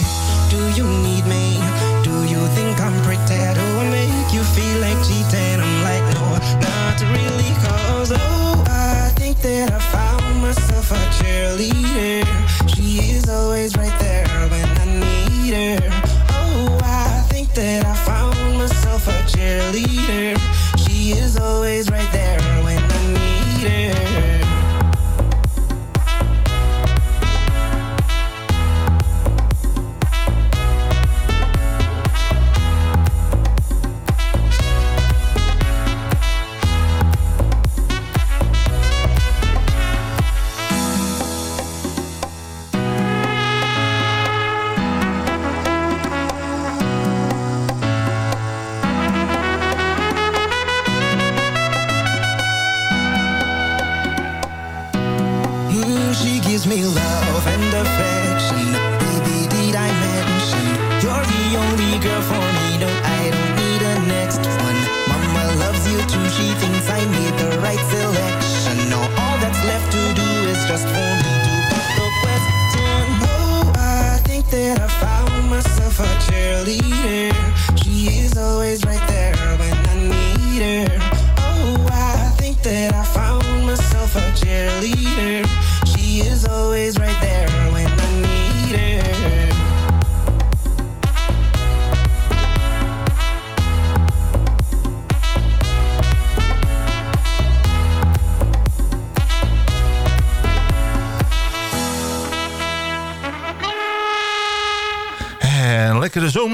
Do you need me? Do you think I'm pretty? Do I make you feel like cheating? I'm like, No, not really. Cause oh, I think that I found myself a cheerleader. She is always right there when I need her. Oh, I think that I found myself a cheerleader. She is always right there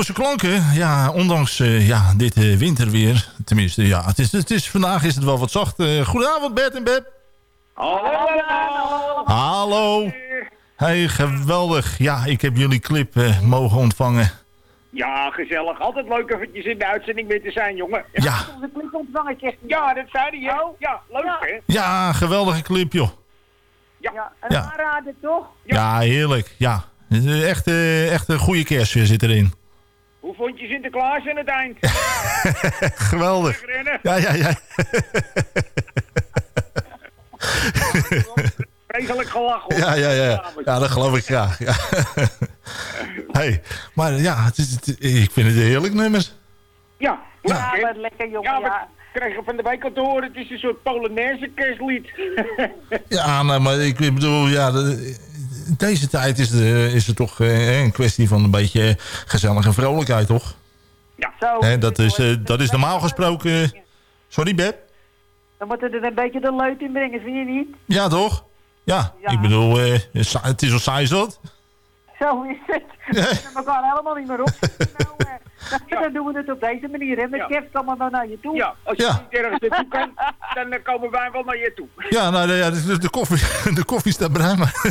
zomerse klanken. Ja, ondanks eh, ja, dit eh, winterweer. Tenminste, ja, het is, het is, vandaag is het wel wat zacht. Eh, goedenavond, Bert en Beb. Hallo. Hallo. Hey, geweldig. Ja, ik heb jullie clip mogen ontvangen. Ja, gezellig. Altijd leuk eventjes in de uitzending mee te zijn, jongen. Ja. Onze clip ontvangen, Kirsten. Ja, dat zei hij? Ja, leuk, hè? Ja, geweldige clip, joh. Ja, een Ja. aanrader, toch? Ja, heerlijk. Ja, Het is echt, eh, echt een goede kerstsfeer zit erin. Hoe vond je Sinterklaas aan het eind? Geweldig. Ja, ja, ja. Vreselijk gelachen. hoor. Ja, ja, ja. Ja, dat geloof ik graag. Ja. hey, maar ja, het is, het- ik vind het een heerlijk nummer. Ja, Ja, hè? wat lekker, jongen, Ja, we ja. kregen van de al te horen, het is een soort Polonaise kerstlied. Ja, nou, maar ik bedoel, ja, deze tijd is, de, is het toch eh, een kwestie van een beetje gezellig en vrolijkheid, toch? Ja, zo. Dat, is, eh, dat is normaal gesproken... Sorry, Beb? Dan moeten we er een beetje de leut in brengen, vind je niet? Ja, toch? Ja, ik bedoel, eh, het is al saai zat. Zo is het. We kunnen elkaar helemaal niet meer op. nou, eh, dan doen we het op deze manier, hè. Met Ja. kerst komen we dan naar je toe. Ja, als je niet ergens naartoe kan, dan eh, komen wij wel naar je toe. Ja, nou, de, ja, de, de koffie, de koffie staat bruin, maar...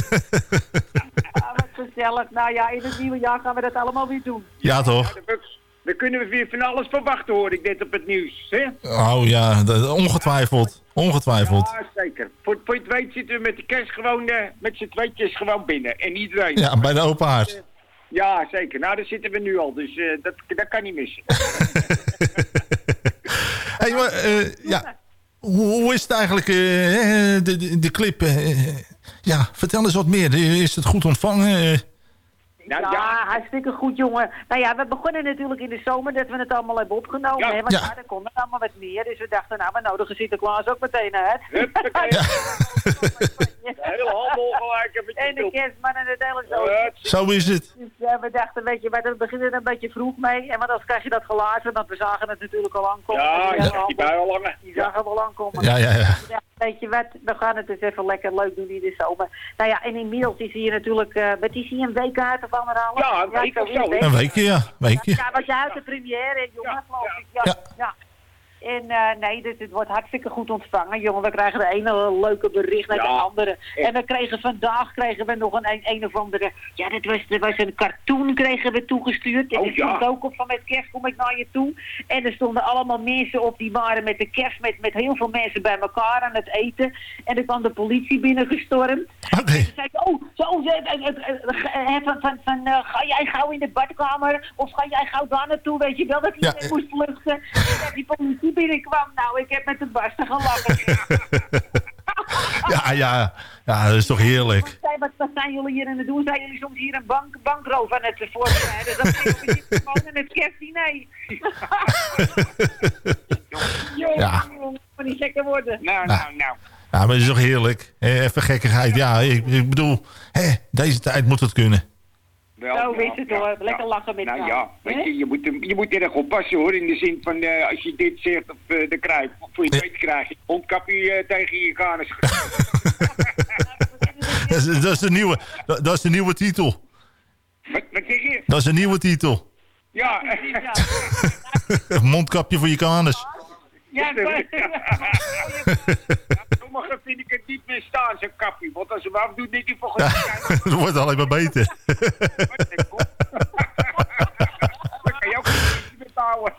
Ah, wat gezellig. Nou ja, in het nieuwe jaar gaan we dat allemaal weer doen. Ja, toch? Dan- Dan kunnen we weer van alles verwachten, hoor ik net op het nieuws. Hè? Oh ja, ongetwijfeld. Ongetwijfeld. Ja, zeker. Voor, voor je het weet zitten we met de kerst gewoon eh, met z'n tweetjes gewoon binnen. En iedereen. Ja, bij de open haard. Ja, zeker. Nou, daar zitten we nu al, dus eh, dat, dat kan niet missen. Hey, maar, eh, ja, hoe, hoe is het eigenlijk, eh, de, de, de clip? eh, ja, vertel eens wat meer. Is het goed ontvangen? Nou, ja, hartstikke goed, jongen. Nou ja, we begonnen natuurlijk in de zomer dat we het allemaal hebben opgenomen. Ja. Hè? Want Ja. ja. er kon er allemaal wat meer. Dus we dachten, nou, we nodigen Sinterklaas ook meteen uit. Hele handel gelijk even En de kerstman en het hele zo. Zo is het. Dus ja, we dachten, weet je, we beginnen er een beetje vroeg mee. En want anders krijg je dat glazen, want we zagen het natuurlijk al aankomen. Ja, Die ja, die bui al lange. Die zagen we al aankomen. Ja, ja, ja. Dus we dachten, Weet je wat, we gaan het eens even lekker leuk doen in de zomer. Nou ja, en inmiddels is hier natuurlijk, eh wat is hier, een week uit of anderhalf? Ja, een week of het, zo? Een weekje, ja. Weekje. Ja, was je uit de première, jongen, geloof ik. Ja. Ja. En eh, nee, dit, dit wordt hartstikke goed ontvangen, jongen. We krijgen de ene leuke bericht naar de Ja. andere. En we kregen vandaag kregen we nog een, een, of andere... Ja, dat was, dat was een cartoon kregen we toegestuurd. En er ja. stond ook op van met kerst kom ik naar je toe. En er stonden allemaal mensen op die waren met de kerst met, met heel veel mensen bij elkaar aan het eten. En er kwam de politie binnengestormd. Oké. En ze zei, oh, zo, eh, eh, van, van, van ga jij gauw in de badkamer? Of ga jij gauw daar naartoe? Weet je wel, dat Ja. iedereen moest vluchten. En dat die politie binnenkwam. Nou, ik heb met de barsten gelachen. Ja, ja. Ja, dat is toch heerlijk. Wat zijn, wat, wat zijn jullie hier aan het doen? Zijn jullie soms hier een bank, bankroof aan het voorbereiden? Dat zijn jullie niet gewoon in het kerstdiner. Ja. Van die gekke worden. Nou, nou, nou. Ja, maar dat is toch heerlijk. Eh, Even gekkigheid. Ja, ik, ik bedoel, hè, deze tijd moet het kunnen. Wel, Zo ja, is het ja, hoor. ja. Lekker lachen met Nou elkaar. ja, weet je, je moet, er- je moet erg oppassen hoor. In de zin van, eh, als je dit zegt op eh, de kruip, voor je het weet krijg je een mondkapje eh, tegen je kanus. Dat is, dat is, de, nieuwe, dat, dat is de nieuwe titel. wat, wat zeg je? Dat is de nieuwe titel. Ja. Mondkapje voor je kanus. Ja, Sommigen vind ik het niet meer staan, zo'n kapje. Want als ze hem afdoet, denk ik volgens mij... Dat wordt alleen maar beter. Dan kan je ook niet betalen.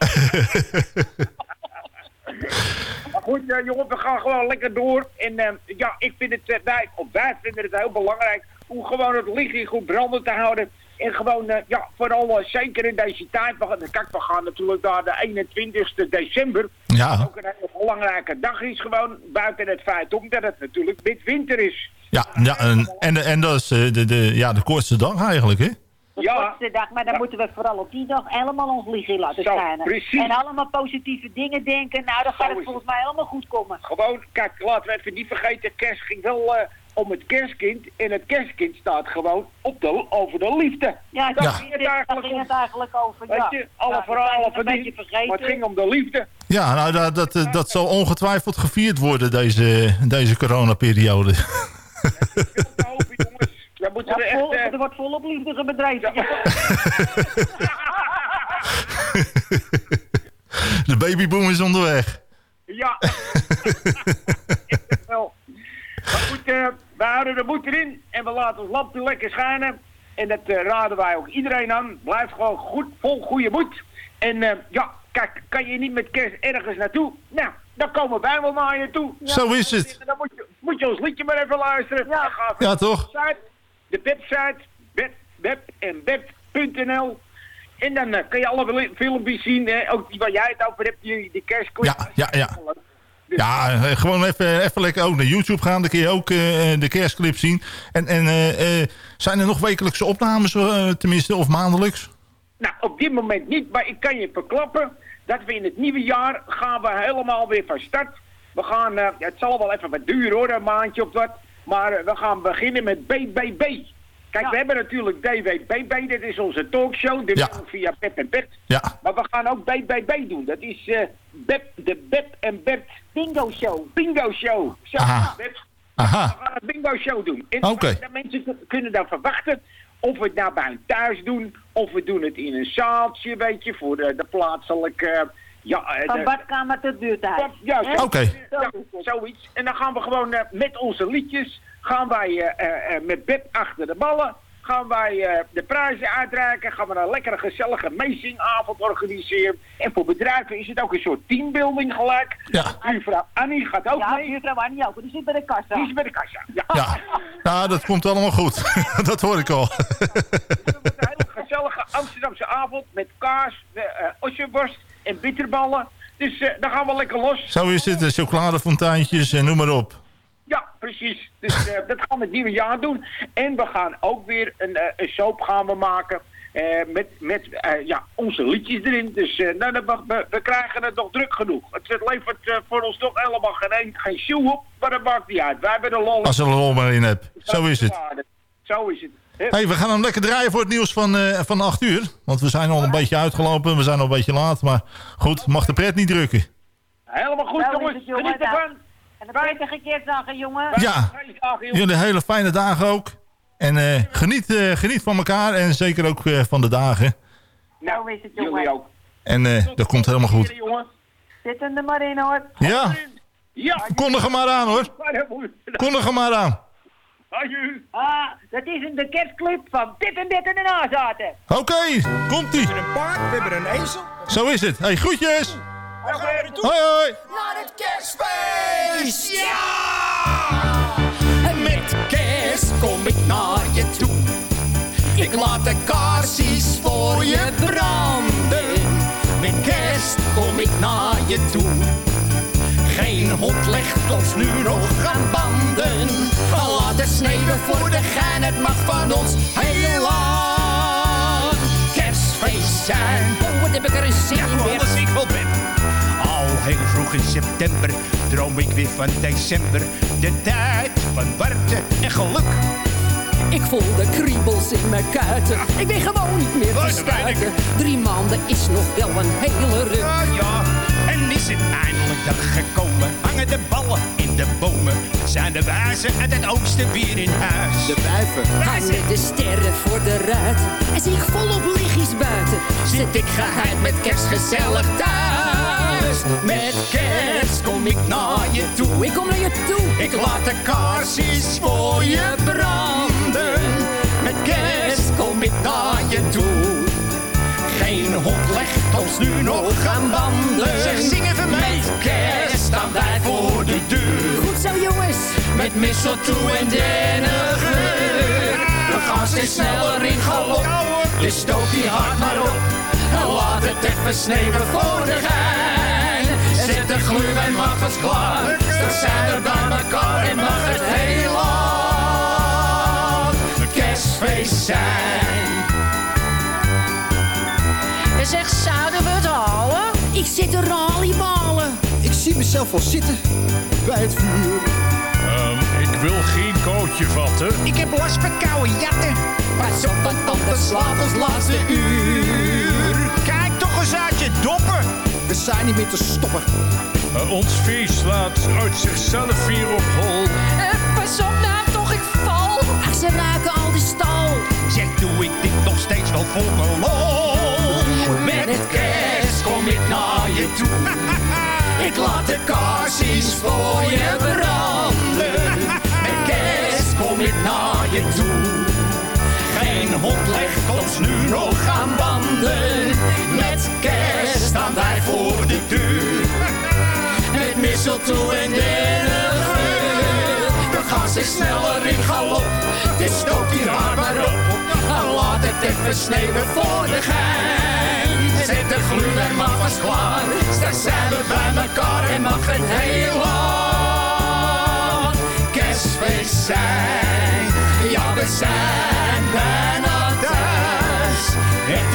Maar goed, eh, jongen, we gaan gewoon lekker door. En eh, ja, ik vind het, eh, wij, of wij vinden het heel belangrijk om gewoon het lichtje goed branden te houden. En gewoon, eh, ja, vooral eh, zeker in deze tijd. We gaan, kijk, we gaan natuurlijk naar de 21ste december. Ja. Ook een hele belangrijke dag is gewoon. Buiten het feit om dat het natuurlijk midwinter is. Ja, ja en, en, en dat is eh, de, de, ja, de kortste dag eigenlijk, hè? De Ja. kortste dag, maar dan moeten we vooral op die dag helemaal ons licht in laten schijnen. precies. En allemaal positieve dingen denken. Nou, dan gaat het volgens mij allemaal goed komen. Gewoon, kijk, laten we even niet vergeten, kerst ging wel eh, om het kerstkind. En het kerstkind staat gewoon op de, over de liefde. Ja, Daar daar ging het eigenlijk ging het eigenlijk over. Weet ja. je, alle Ja, dat verhalen van een beetje die, vergeten. maar het ging om de liefde. Ja, nou, dat, dat, eh, dat zal ongetwijfeld gevierd worden, deze, deze coronaperiode. Ja, er vol- echt... eh, er wordt volop liefde bedreven. Ja. De babyboom is onderweg. Ja. wel. Maar goed, eh, we houden de moed erin en we laten ons lampje lekker schijnen. En dat eh, raden wij ook iedereen aan. Blijf gewoon goed, vol goede moed. En eh, ja, kijk, kan je niet met kerst ergens naartoe? Nou, dan komen wij wel naar je toe. Zo is het. Dan moet je, moet je ons liedje maar even luisteren. Ja, Ja, toch? De website, web, web en web.nl. En dan eh, kan je alle fil- filmpjes zien, ook die waar jij het over hebt, die, die kerstclip. Ja, ja, ja. Ja, eh, gewoon even, even lekker ook naar YouTube gaan. Dan kun je ook eh, de kerstclip zien. En, en eh, eh, zijn er nog wekelijkse opnames, eh, tenminste, of maandelijks? Nou, op dit moment niet, maar ik kan je verklappen dat we in het nieuwe jaar gaan we helemaal weer van start. We gaan, eh, het zal wel even wat duren hoor, een maandje of wat. Maar eh, we gaan beginnen met BBB. Kijk, we hebben natuurlijk DWBB, dat is onze talkshow, dit Ja. doen we via Pep en Bert. Ja. Maar we gaan ook BBB doen, dat is eh Beb, de Beb en Bert Bingo Show. Bingo Show. Zo, Aha. Beb. Aha. We gaan een bingo show doen. En Oké. de mensen kunnen dan verwachten of we het nou bij hun thuis doen, of we doen het in een zaaltje, weet je, voor de, de plaatselijke... ja, eh, Van de- badkamer tot buurthuis. ja, Hè? zo, Oké. ja, zoiets. En dan gaan we gewoon eh, met onze liedjes, gaan wij eh, eh, eh, met Beb achter de ballen, gaan wij eh, de prijzen uitreiken, gaan we een lekkere gezellige meezingavond organiseren. En voor bedrijven is het ook een soort teambuilding gelijk. Ja. Buurvrouw Annie gaat ook Ja, mee. buurvrouw Annie ook. Die zit bij de kassa. Die is bij de kassa. Ja. Ja. Nou, dat komt allemaal goed. dat hoor ik al. Een hele gezellige Amsterdamse avond met kaas, uh, osjeworst en bitterballen. Dus eh dan gaan we lekker los. Zo is het, de chocoladefonteintjes en noem maar op. Ja, precies. Dus eh, dat gaan we het nieuwe jaar doen. En we gaan ook weer een, eh, een soap gaan we maken. eh, met met eh, ja, onze liedjes erin. Dus eh, nou, we, we krijgen het nog druk genoeg. Het, het levert voor ons toch helemaal geen, geen shoe op. Maar dat maakt niet uit. Wij hebben de lol. Als er een lol maar in hebt. Zo is het. Zo is het. Hey, we gaan hem lekker draaien voor het nieuws van, eh van 8 uur. Want we zijn al een beetje uitgelopen. We zijn al een beetje laat. Maar goed, mag de pret niet drukken. Helemaal goed, jongens. Geniet ervan. En een prettige kerstdagen, jongen. Ja. Jullie hele fijne dagen ook. En eh, geniet, eh, geniet van elkaar en zeker ook eh, van de dagen. Nou is het, Jullie jongen. ook. En eh, dat komt helemaal goed. Zit hem er maar in, hoor. Ja, Ja. kondig hem maar aan hoor. Kondig hem maar aan. Aju. Ah, dat is een de kerstclip van dit en dit en de nazaten. Oké, komt ie. We hebben een paard, we hebben een ezel. Zo is het. Hey, groetjes. Waar gaan we naartoe? Hoi hoi. Naar het kerstfeest! Ja! En met kerst kom ik naar je toe. Ik laat de kaarsjes voor je branden. Met kerst kom ik naar je toe. Geen hond legt ons nu nog aan banden. We laten sneden voor de gein, het mag van ons heel lang. Kerstfeest zijn. Oh, wat heb ik er een zin in weer. Als ik wel ben. Al heel vroeg in september droom ik weer van december. De tijd van warmte en geluk. Ik voel de kriebels in mijn kuiten. Ik ben gewoon niet meer te stuiten. Drie maanden is nog wel een hele ruk. Ja, ja. En is het eindelijk dag gekomen? Hangen de ballen in de bomen? Zijn de wijzen uit het oosten weer in huis? De wijven. Hangen de sterren voor de ruiten. En zie ik volop lichtjes buiten. Zit ik geheid met kerst gezellig thuis. Met kerst kom ik naar je toe. Ik kom naar je toe. Ik laat de kaarsjes voor je branden. Met kerst kom ik naar je toe. Geen hond legt ons nu nog aan banden. Zeg, zing even mee. Met kerst staan wij voor de deur. Goed zo, jongens. Met mistletoe en dennengeur. We gaan steeds sneller in galop. Dus stoot die hard maar op. En laat het even sneeuwen voor de gein. Zet de gluwijn maar vast klaar. Dan zijn we bij elkaar en mag het heel lang kerstfeest zijn. Zeg, zouden we het halen? Ik zit te rallyballen. Ik zie mezelf al zitten bij het vuur. Ehm, ik wil geen kootje vatten. Ik heb last van koude jatten. Pas op, want anders slaat ons laatste uur. Kijk toch eens uit je doppen. We zijn niet meer te stoppen. Eh, ons feest slaat uit zichzelf weer op hol. Eh, pas op nou toch, ik val. Ach, ze ruiken al die stal. Zeg, doe ik dit nog steeds wel voor mijn lol? Met het kerst kom ik naar je toe. ik laat de kaarsjes voor je branden. Met kerst kom ik naar je toe. Geen hond legt ons nu nog aan banden. Met kerst staan wij voor de deur. Met mistletoe en dennengeur. We gaan steeds sneller in galop. Dus stoot die haar maar op. En laat het even sneeuwen voor de gein. Zet de gluwijn maar vast klaar. Straks zijn we bij elkaar en mag het heel lang kerstfeest zijn. Ja, we zijn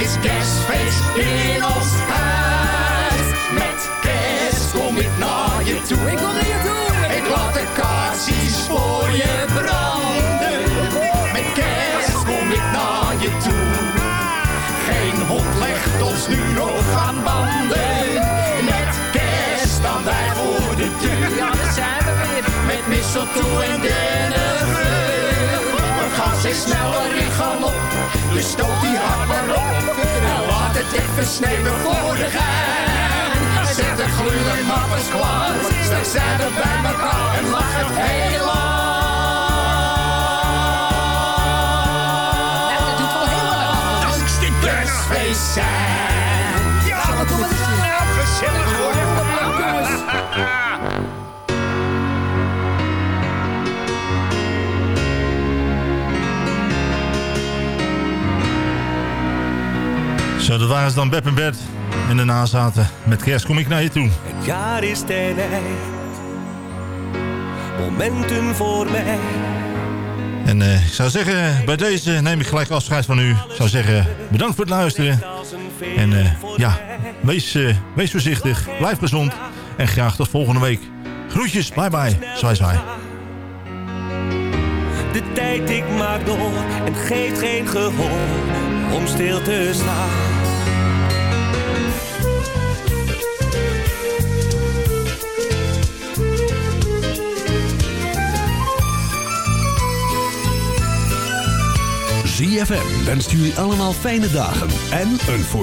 is kerstfeest in ons huis. Met kerst kom ik naar je toe. Ik kom naar je toe. Ik laat de kaarsjes voor je branden. Met kerst kom ik naar je toe. Geen hond legt ons nu nog aan banden. Met kerst staan wij voor de deur. Ja, daar zijn we weer. Met mistletoe en dennengeur. We gaan steeds sneller in galop. Dus stoot die hard maar op. En laat het even sneeuwen voor de gein. Zet de maar vast klaar. Straks zijn we bij elkaar en mag het heel lang. Nou, dat doet wel heel. Dat is de kerstfeest zijn. Ja, wat doen we nou? Gezellig hoor. Zo, dat waren ze dan Beb en Bert. En daarna zaten met kerst kom ik naar je toe. Het jaar is ten eind. Momenten voor mij. En eh, ik zou zeggen, bij deze neem ik gelijk afscheid van u. Ik zou zeggen, bedankt voor het luisteren. En eh, ja, wees, eh, wees voorzichtig, blijf gezond. En graag tot volgende week. Groetjes, bye bye, zwaai zwaai. De tijd ik maak door en geeft geen gehoor om stil te staan. ZFM wenst jullie allemaal fijne dagen en een voorspoedig